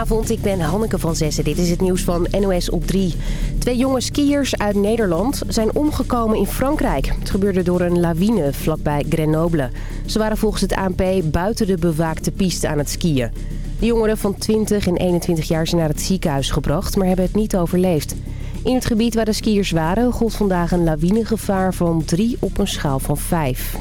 Goedenavond, ik ben Hanneke van Zessen. Dit is het nieuws van NOS op 3. Twee jonge skiers uit Nederland zijn omgekomen in Frankrijk. Het gebeurde door een lawine vlakbij Grenoble. Ze waren volgens het ANP buiten de bewaakte piste aan het skiën. De jongeren van 20 en 21 jaar zijn naar het ziekenhuis gebracht, maar hebben het niet overleefd. In het gebied waar de skiers waren gold vandaag een lawinegevaar van 3 op een schaal van 5.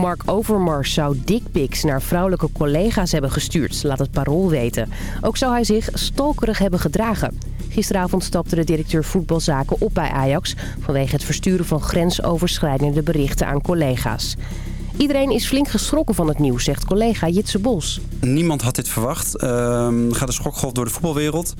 Mark Overmars zou dickpics naar vrouwelijke collega's hebben gestuurd, laat het parool weten. Ook zou hij zich stalkerig hebben gedragen. Gisteravond stapte de directeur voetbalzaken op bij Ajax... vanwege het versturen van grensoverschrijdende berichten aan collega's. Iedereen is flink geschrokken van het nieuws, zegt collega Jitse Bos. Niemand had dit verwacht. Ehm, gaat een schokgolf door de voetbalwereld.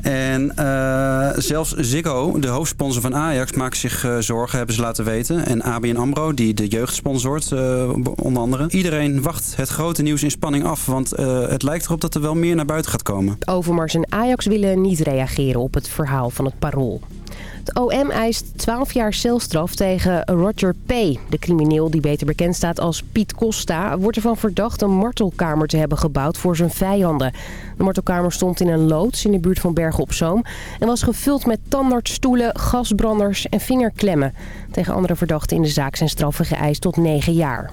En uh, zelfs Ziggo, de hoofdsponsor van Ajax, maakt zich uh, zorgen, hebben ze laten weten. En ABN AMRO, die de jeugd sponsort, uh, onder andere. Iedereen wacht het grote nieuws in spanning af, want het lijkt erop dat er wel meer naar buiten gaat komen. Overmars en Ajax willen niet reageren op het verhaal van het parool. Het OM eist 12 jaar celstraf tegen Roger P. De crimineel die beter bekend staat als Piet Costa... wordt ervan verdacht een martelkamer te hebben gebouwd voor zijn vijanden. De martelkamer stond in een loods in de buurt van Bergen op Zoom... en was gevuld met tandartsstoelen, gasbranders en vingerklemmen. Tegen andere verdachten in de zaak zijn straffen geëist tot 9 jaar.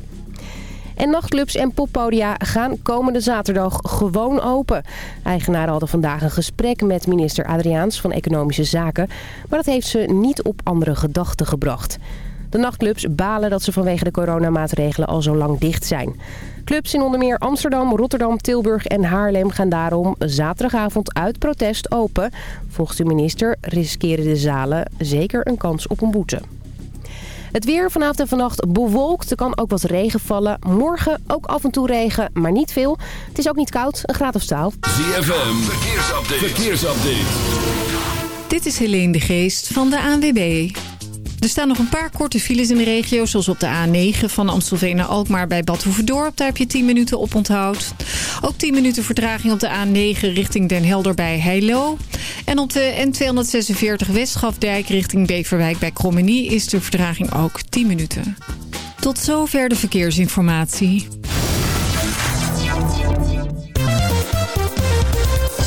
En nachtclubs en poppodia gaan komende zaterdag gewoon open. Eigenaren hadden vandaag een gesprek met minister Adriaans van Economische Zaken. Maar dat heeft ze niet op andere gedachten gebracht. De nachtclubs balen dat ze vanwege de coronamaatregelen al zo lang dicht zijn. Clubs in onder meer Amsterdam, Rotterdam, Tilburg en Haarlem gaan daarom zaterdagavond uit protest open. Volgens de minister riskeren de zalen zeker een kans op een boete. Het weer vanavond en vannacht bewolkt. Er kan ook wat regen vallen. Morgen ook af en toe regen, maar niet veel. Het is ook niet koud, een graad of 12. ZFM, verkeersupdate. verkeersupdate. Dit is Helene de Geest van de ANWB. Er staan nog een paar korte files in de regio, zoals op de A9 van Amstelveen naar Alkmaar bij Bad. Daar heb je 10 minuten op onthoud. Ook 10 minuten vertraging op de A9 richting Den Helder bij Heilo. En op de N246 Westschafdijk richting Beverwijk bij Krommenie is de vertraging ook 10 minuten. Tot zover de verkeersinformatie.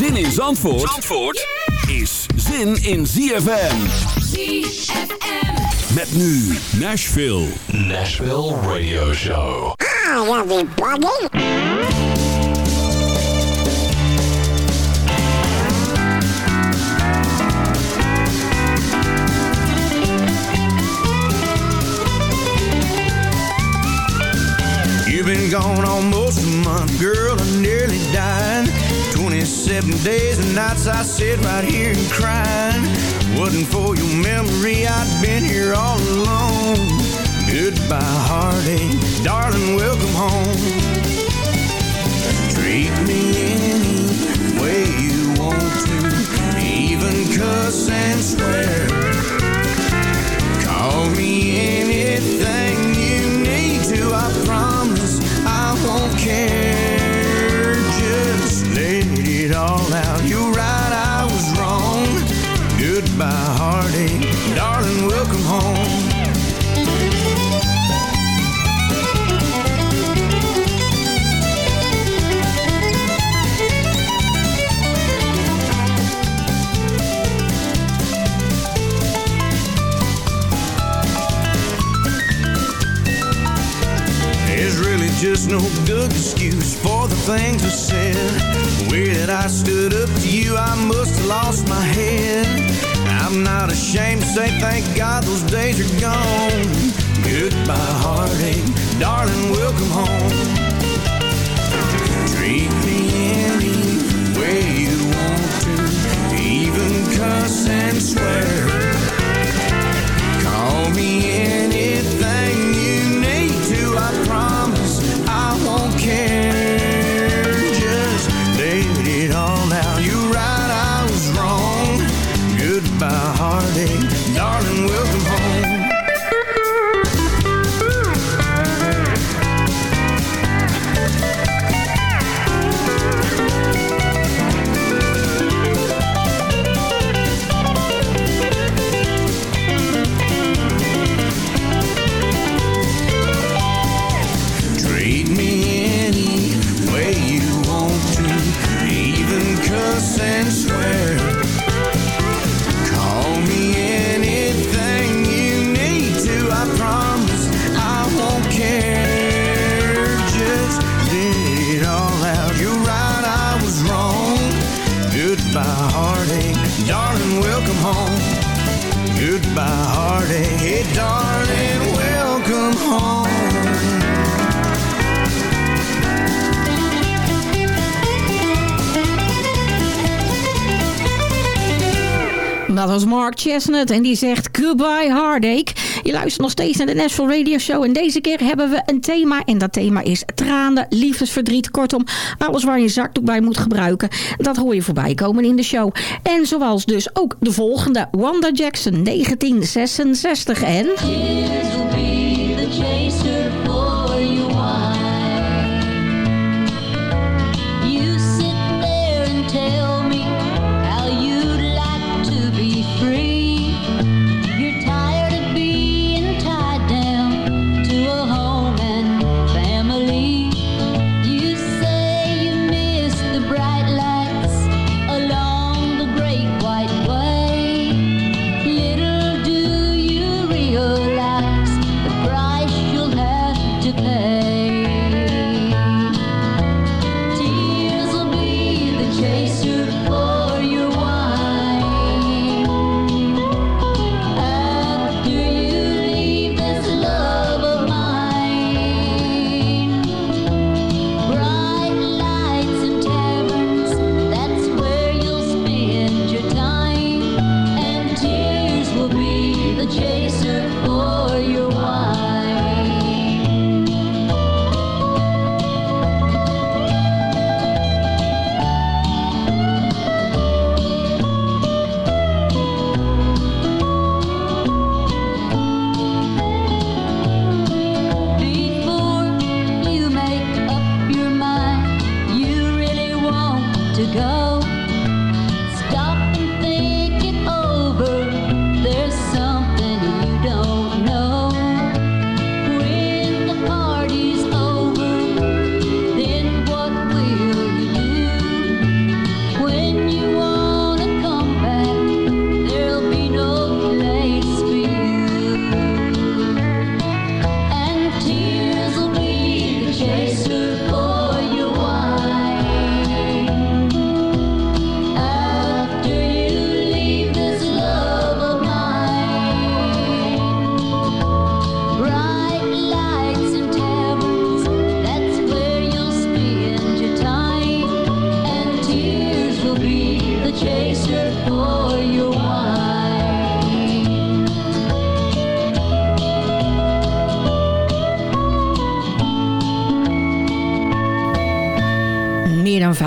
Zin in Zandvoort, Zandvoort is zin in ZFM. ZFM. Met nu Nashville. Nashville Radio Show. Ah, ja, weer You've been gone almost a month, girl, I nearly died. 27 days and nights I sit right here and crying. Wasn't for your memory, I'd been here all alone. Goodbye, heartache, darling, welcome home. Treat me any thank God dat was Mark Chestnut en die zegt Goodbye Heartache. Je luistert nog steeds naar de National Radio Show en deze keer hebben we een thema en dat thema is tranen, liefdesverdriet. Kortom, alles waar je zakdoek bij moet gebruiken, dat hoor je voorbij komen in de show. En zoals dus ook de volgende, Wanda Jackson 1966 en...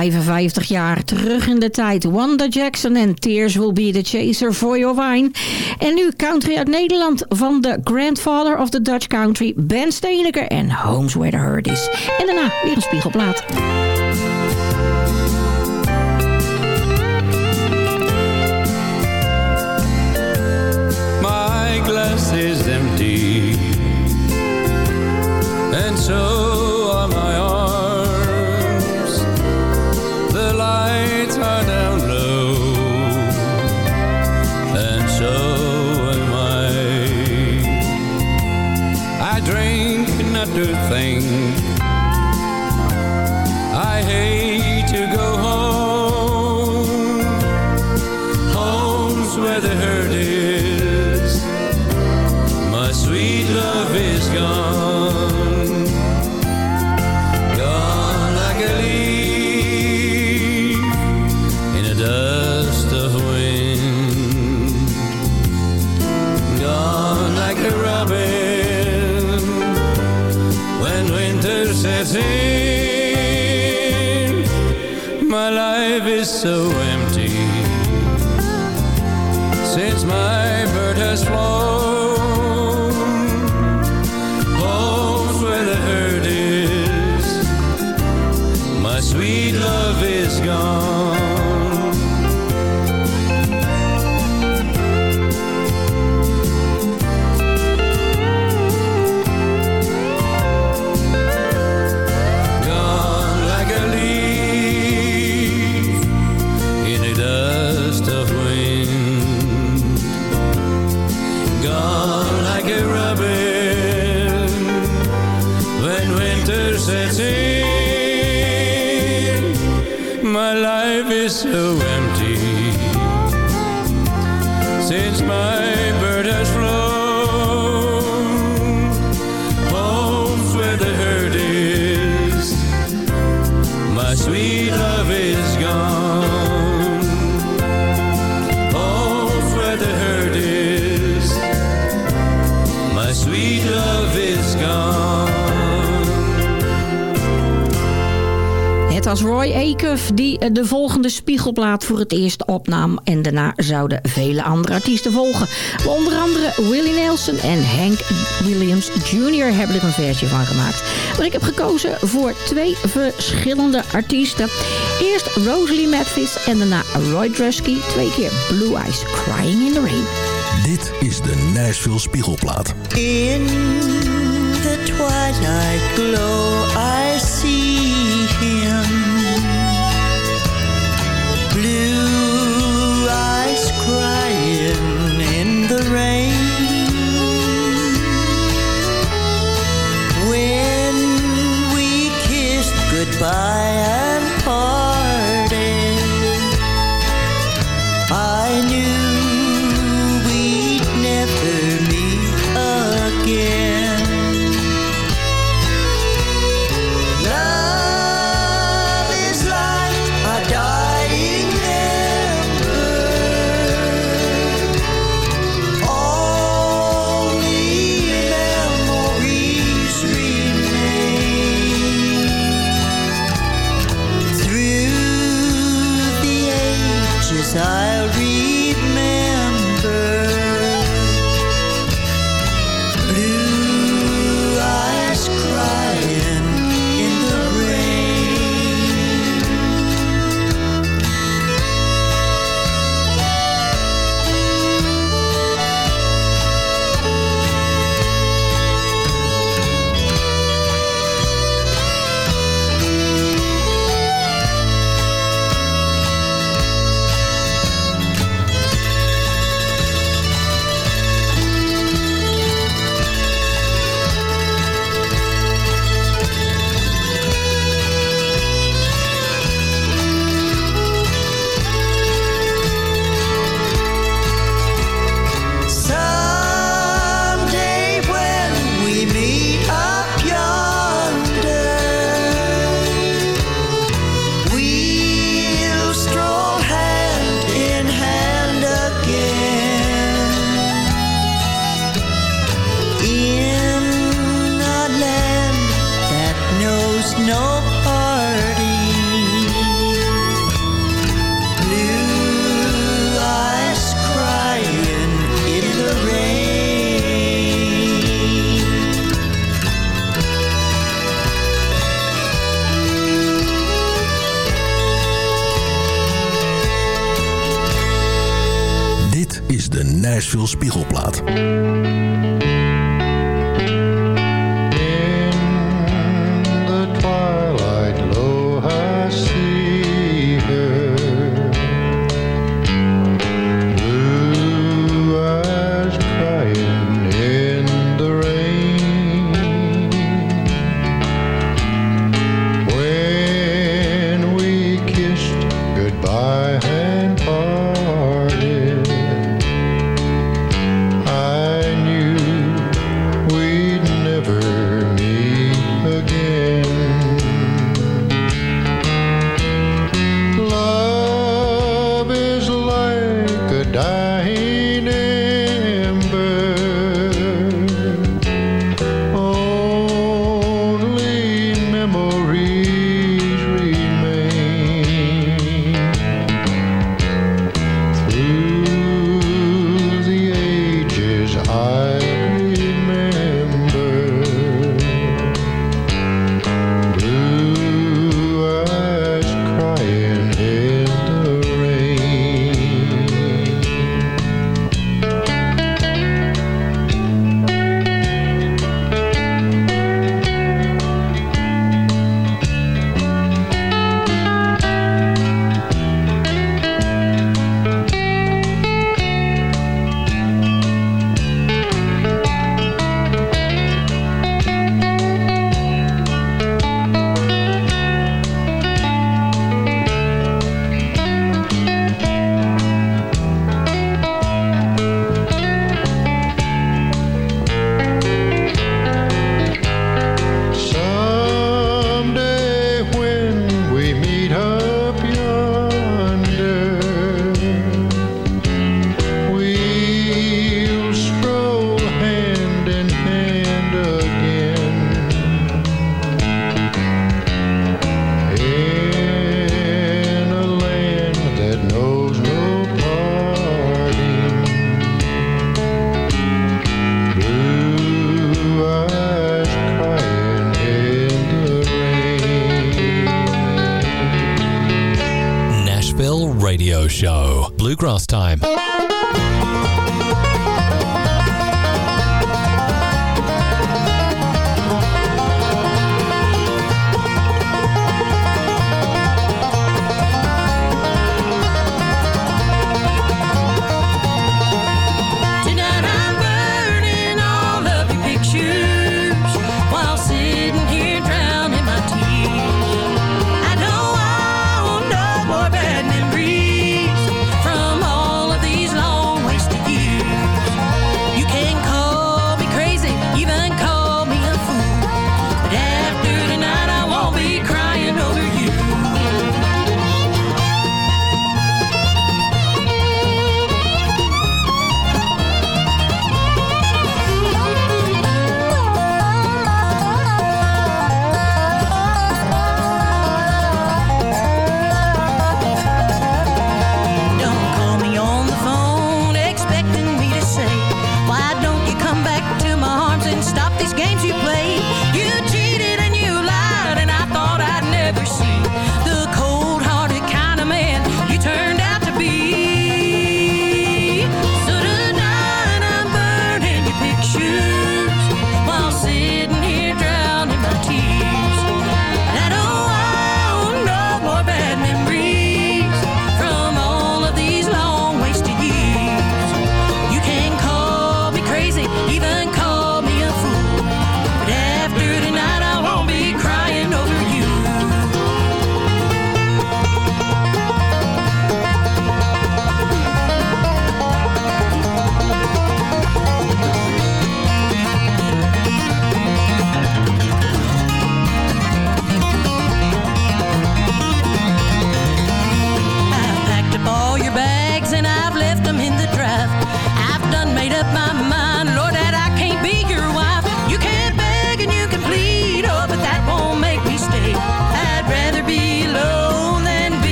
55 jaar terug in de tijd. Wanda Jackson en Tears Will Be The Chaser For Your Wine. En nu country uit Nederland van de grandfather of the Dutch country... Ben Steeneker en Holmes Where the Herd Is. En daarna weer een spiegelplaat. another thing. I hate to go Roy Acuff die eh, de volgende spiegelplaat voor het eerst opnam. En daarna zouden vele andere artiesten volgen. Onder andere Willie Nelson en Hank Williams Jr. hebben er een versie van gemaakt. Maar ik heb gekozen voor twee verschillende artiesten. Eerst Rosalie Matthews en daarna Roy Drusky. Twee keer Blue Eyes Crying in the Rain. Dit is de Nashville Spiegelplaat. In the twilight glow, I see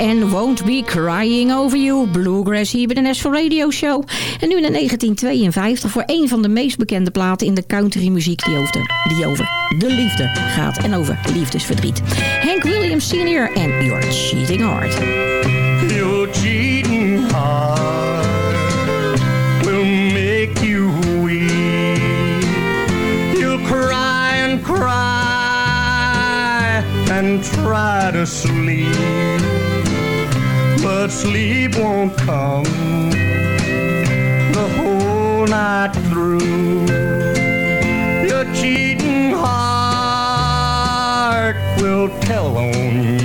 And Won't Be Crying Over You. Bluegrass hier bij de Nashville Radio Show. En nu in 1952 voor een van de meest bekende platen in de countrymuziek die over die over de liefde gaat en over liefdesverdriet. Hank Williams Sr. en Your Cheating Heart. Your cheating heart will make you weep. You'll cry and cry and try to sleep. but sleep won't come the whole night through. Your cheating heart will tell on you.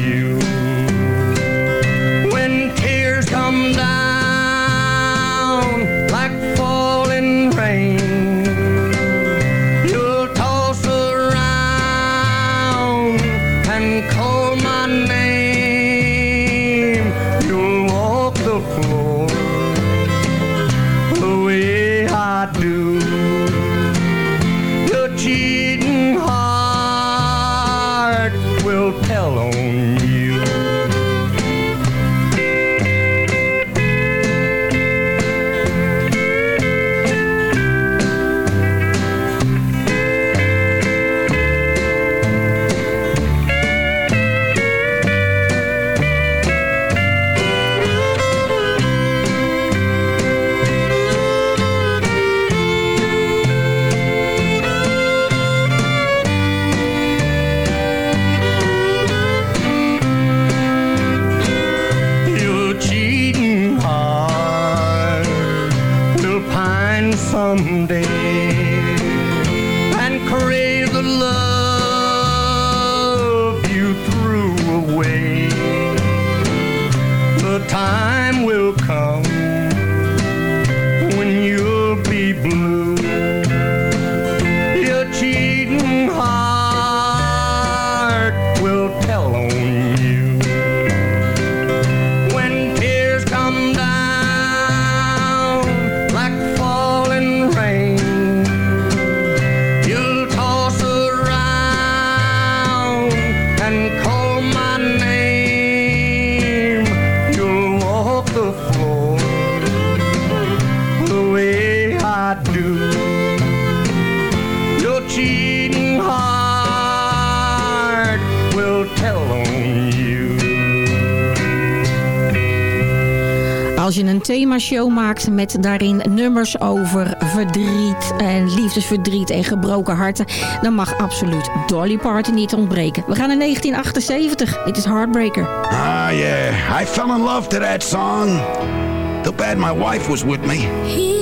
als je een themashow maakt met daarin nummers over verdriet en liefdesverdriet en gebroken harten, dan mag absoluut Dolly Parton niet ontbreken. We gaan naar 1978. Dit is Heartbreaker. Ah yeah, I fell in love to that song. Too bad my wife was with me.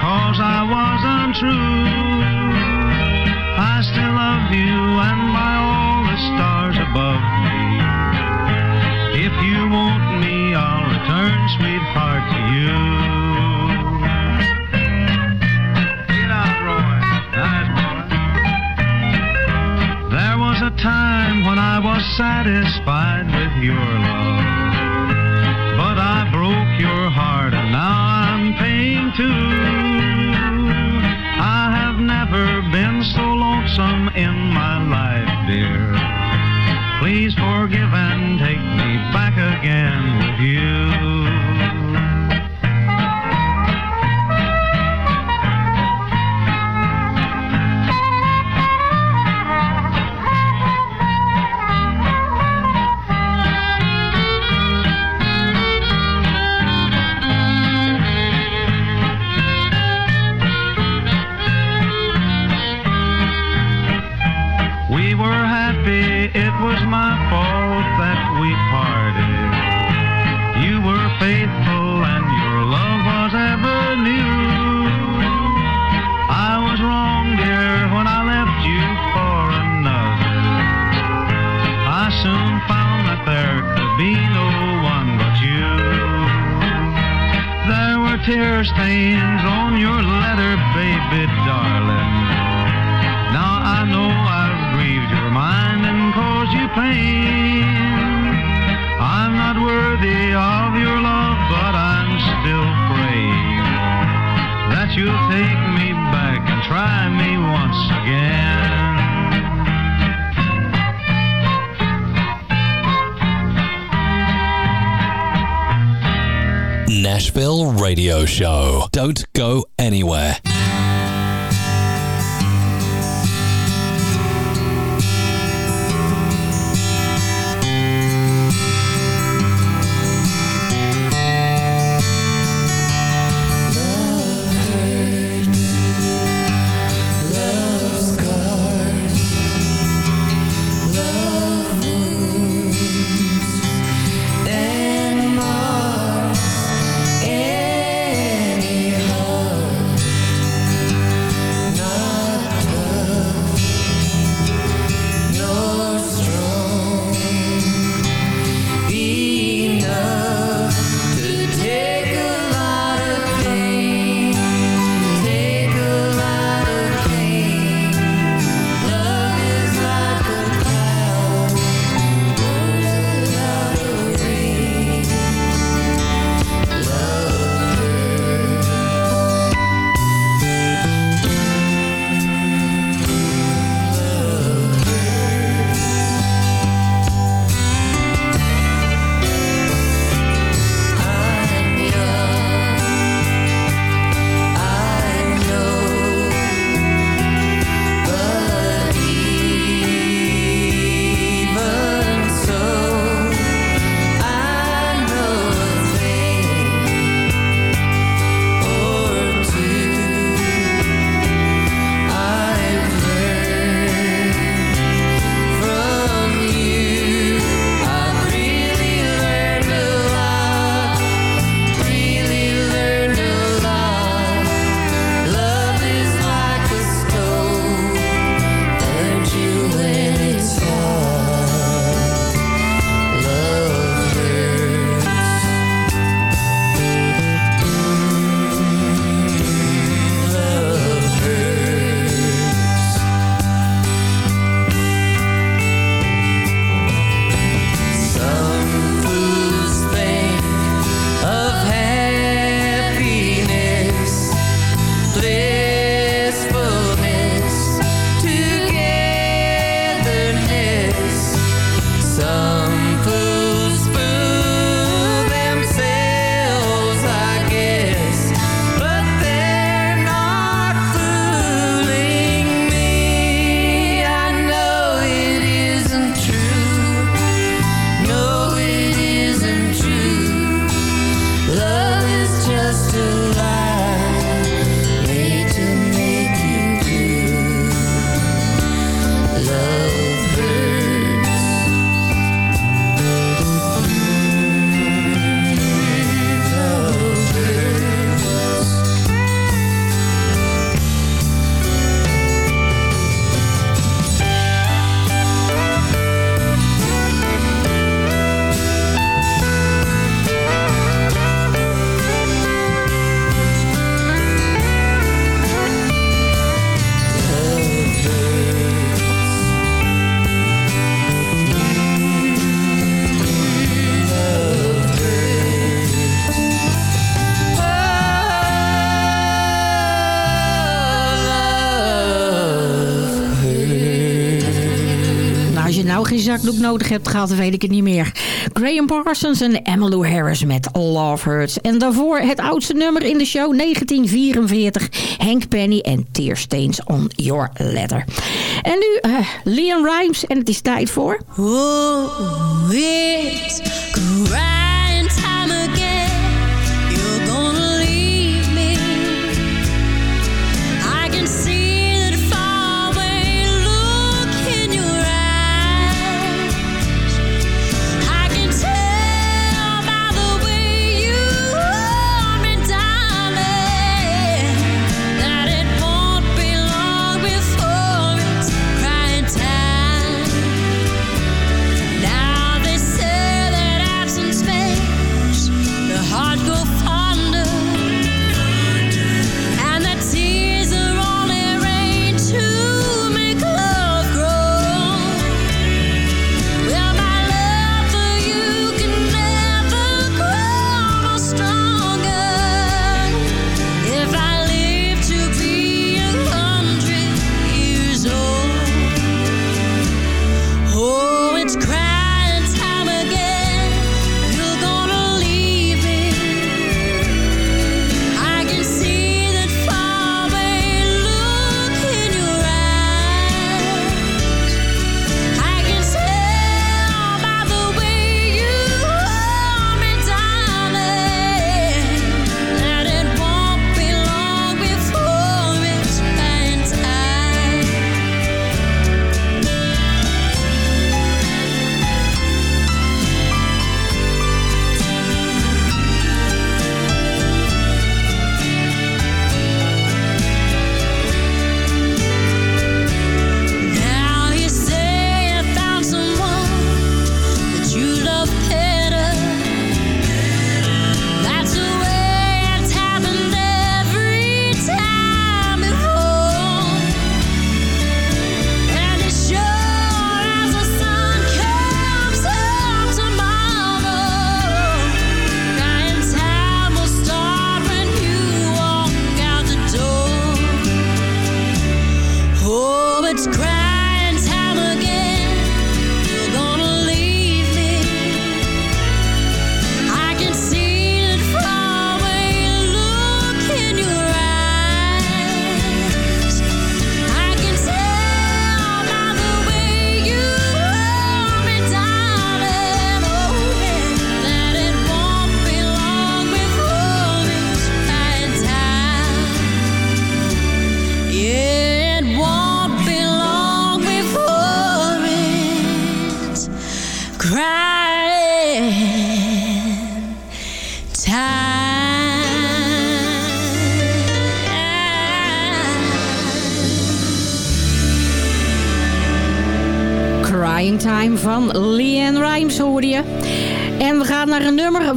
cause I was untrue. I still love you and by all the stars above me. If you want me, I'll return, sweetheart, to you. There was a time when I was satisfied with your love. Nashville Radio Show. Don't go anywhere. nou geen zakdoek nodig hebt gehad, weet ik het niet meer. Graham Parsons en Emmylou Harris met Love Hurts. En daarvoor het oudste nummer in de show, 1944. Hank Penny en Tearstains on Your Letter. En nu eh, uh, Leon Rimes en het is tijd voor... Oh,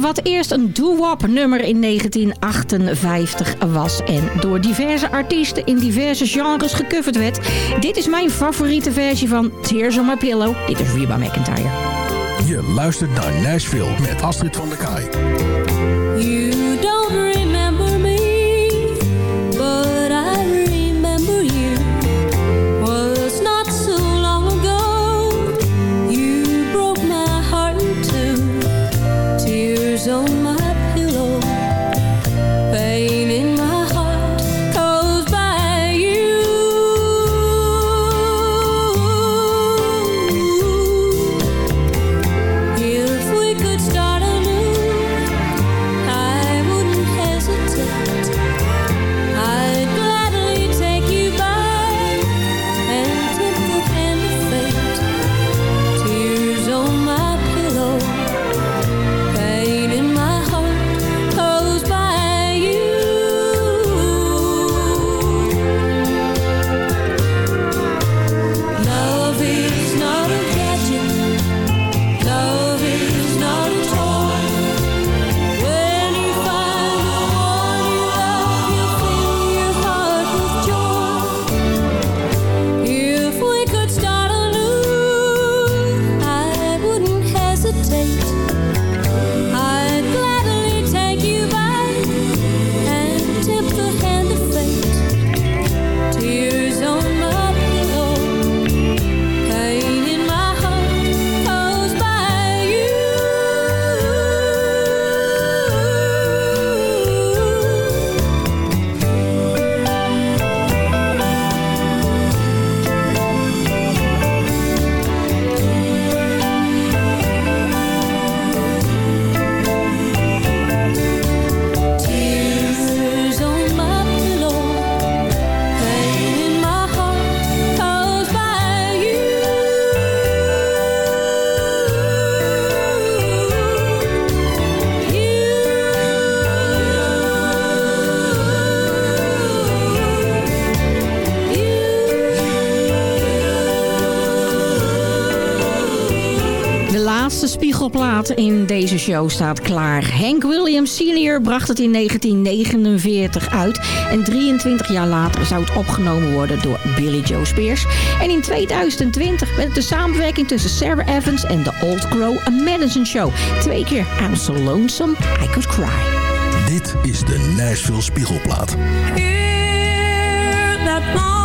wat eerst een doo-wop nummer in 1958 was en door diverse artiesten in diverse genres gecoverd werd. Dit is mijn favoriete versie van Tears on My Pillow. Dit is Reba McIntyre. Je luistert naar Nashville met Astrid van der Kaai. Laatste spiegelplaat in deze show staat klaar. Hank Williams Sr. bracht het in 1949 uit. En 23 jaar later zou het opgenomen worden door Billy Joe Spears. En in 2020 werd het de samenwerking tussen Sarah Evans en de Old Crow A Madison Show. Twee keer I'm So Lonesome I Could Cry. Dit is de Nashville Spiegelplaat. that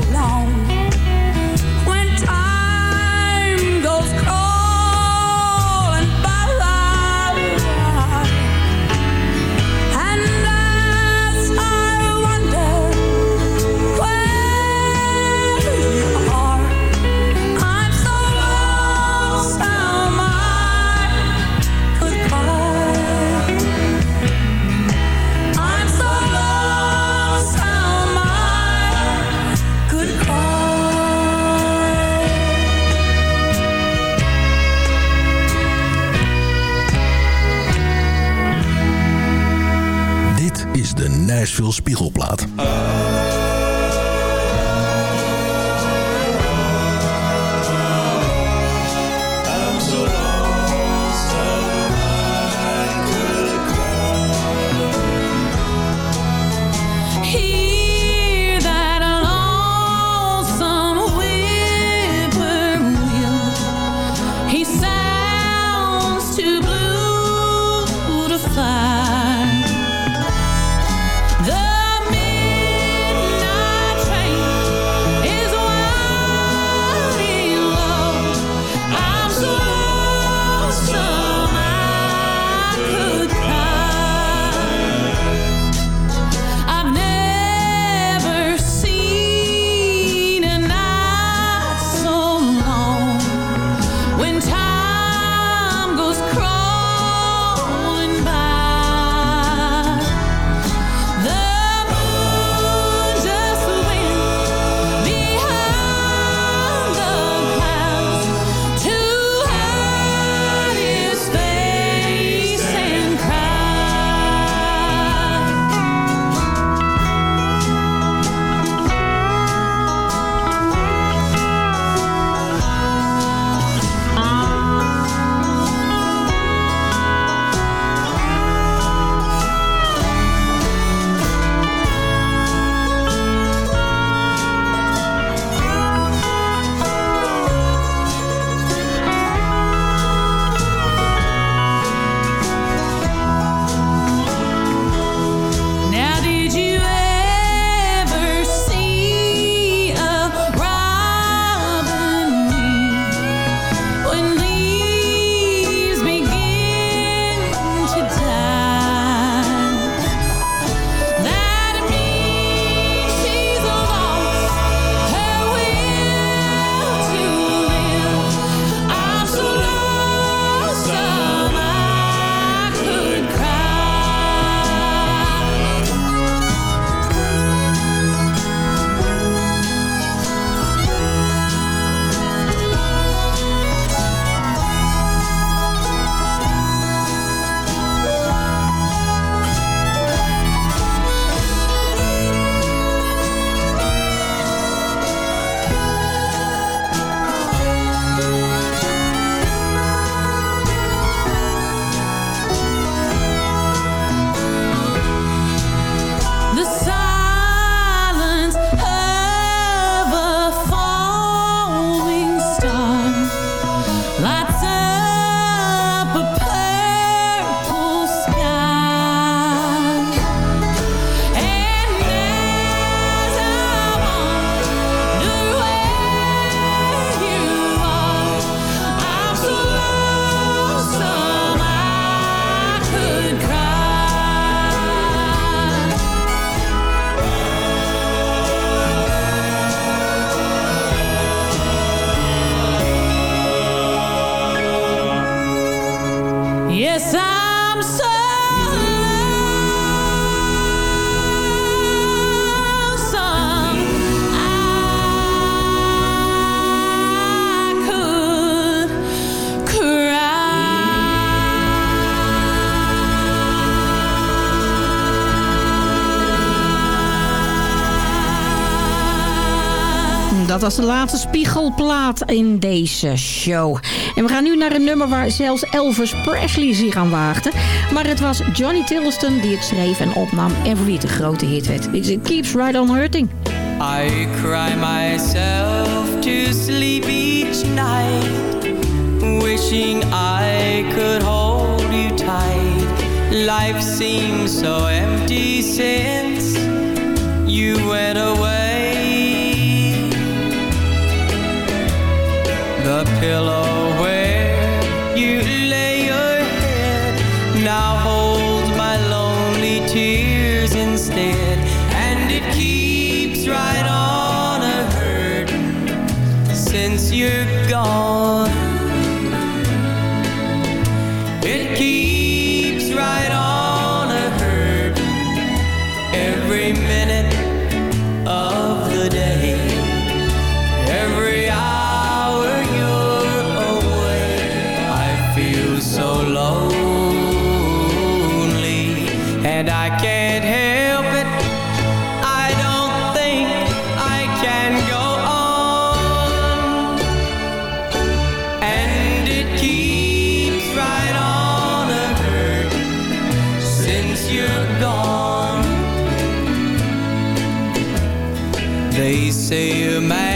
long Nashville Spiegelplaat. was de laatste spiegelplaat in deze show. En we gaan nu naar een nummer waar zelfs Elvis Presley zich aan waagde. Maar het was Johnny Tilliston die het schreef en opnam en voor wie het een grote hit werd. It keeps right on hurting. I cry myself to sleep each night Wishing I could hold you tight Life seems so empty since You went away pillow. And I can't help it. I don't think I can go on. And it keeps right on a hurt Since you're gone. They say a man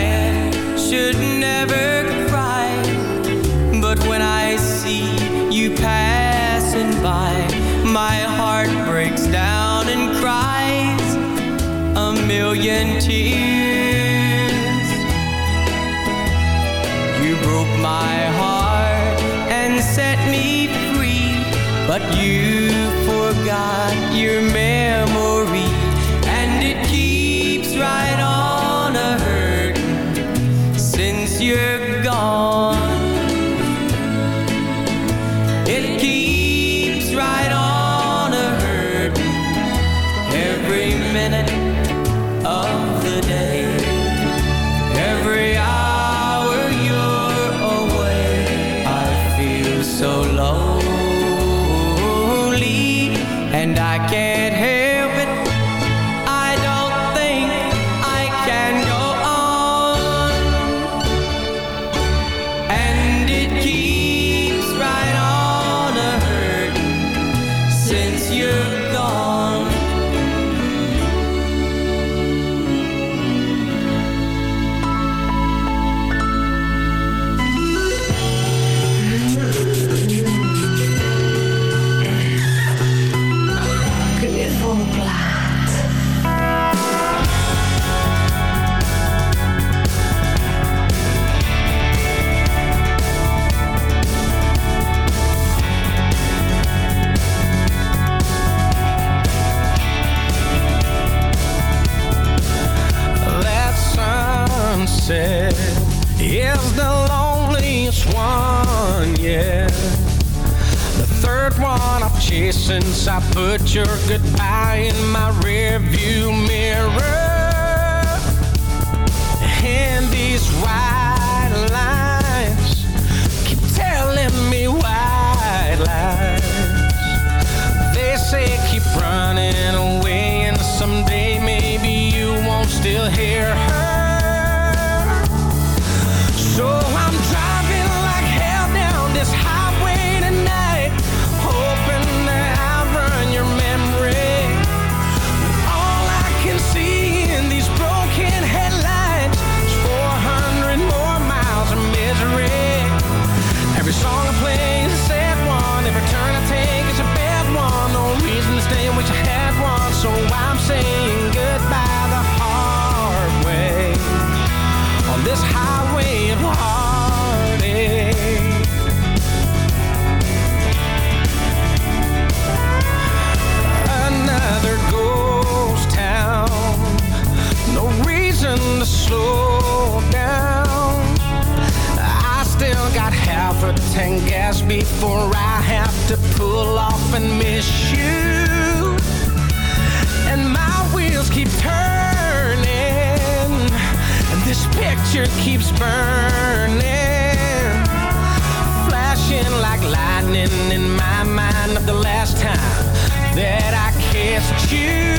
rescue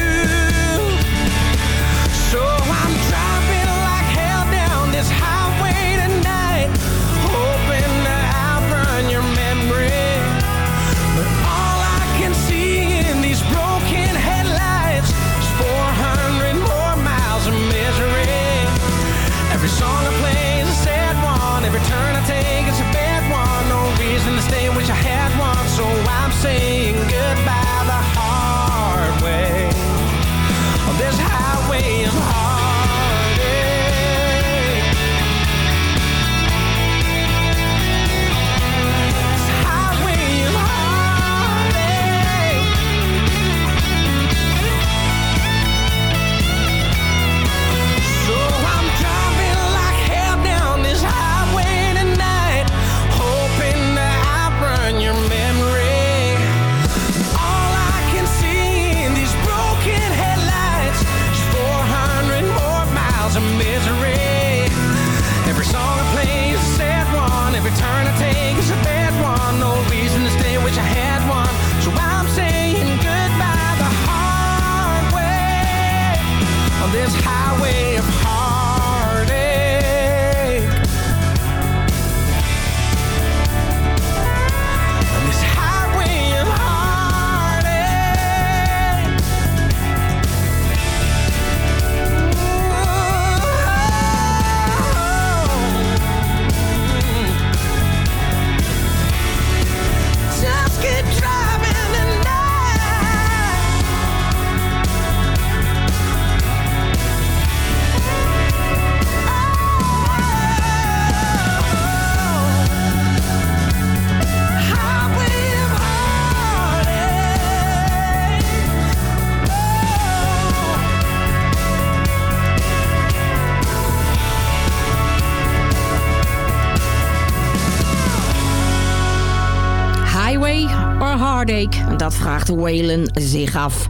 vraagde vraagt Whalen zich af.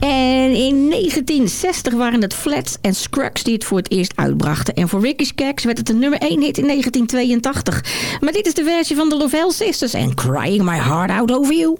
En in 1960 waren het Flats en Scruggs die het voor het eerst uitbrachten. En voor Ricky's Cakes werd het de nummer 1 hit in 1982. Maar dit is de versie van de Lovell Sisters en Crying My Heart Out Over You.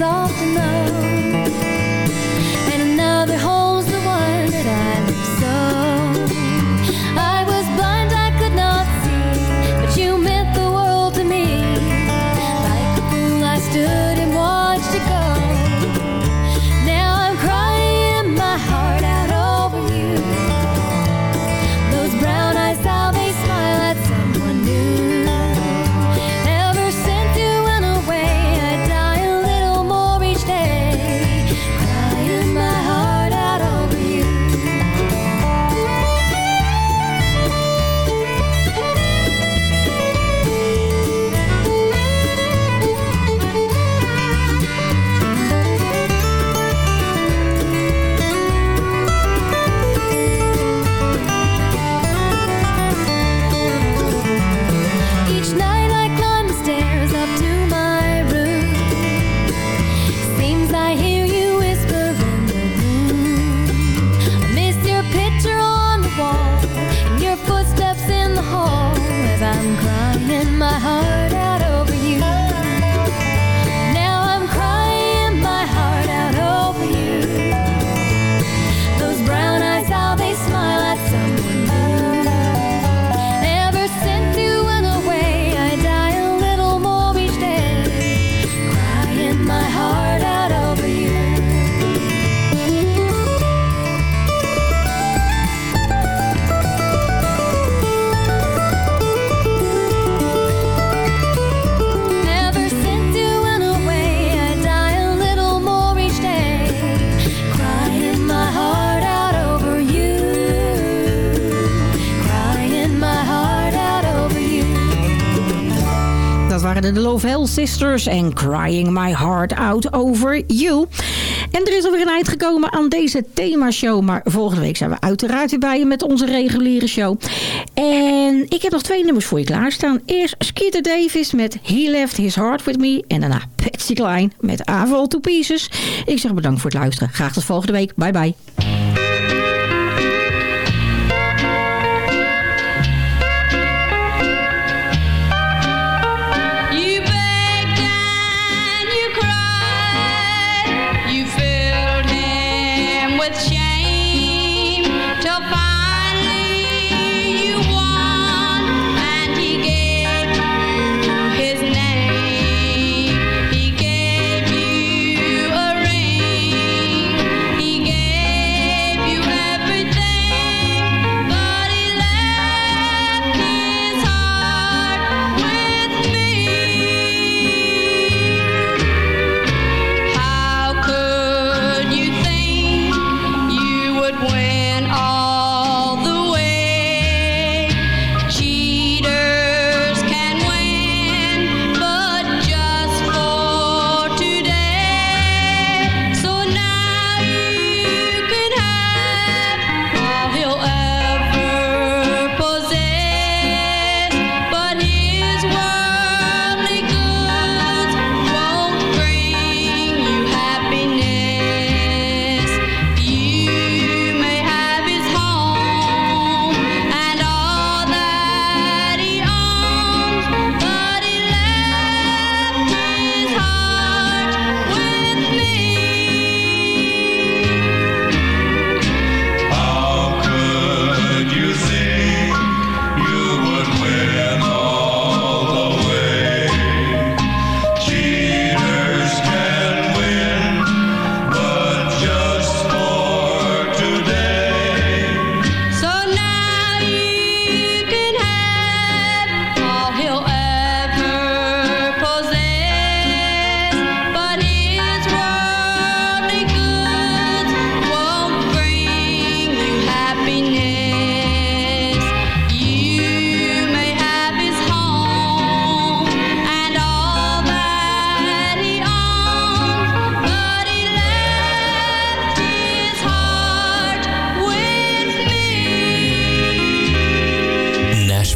soft enough waren de Love Hell Sisters en Crying My Heart Out Over You. En er is alweer een eind gekomen aan deze themashow. Maar volgende week zijn we uiteraard weer bij je met onze reguliere show. En ik heb nog twee nummers voor je klaarstaan. Eerst Skeeter Davis met He Left His Heart With Me. En daarna Patsy Cline met Aval to Pieces. Ik zeg bedankt voor het luisteren. Graag tot volgende week. Bye bye.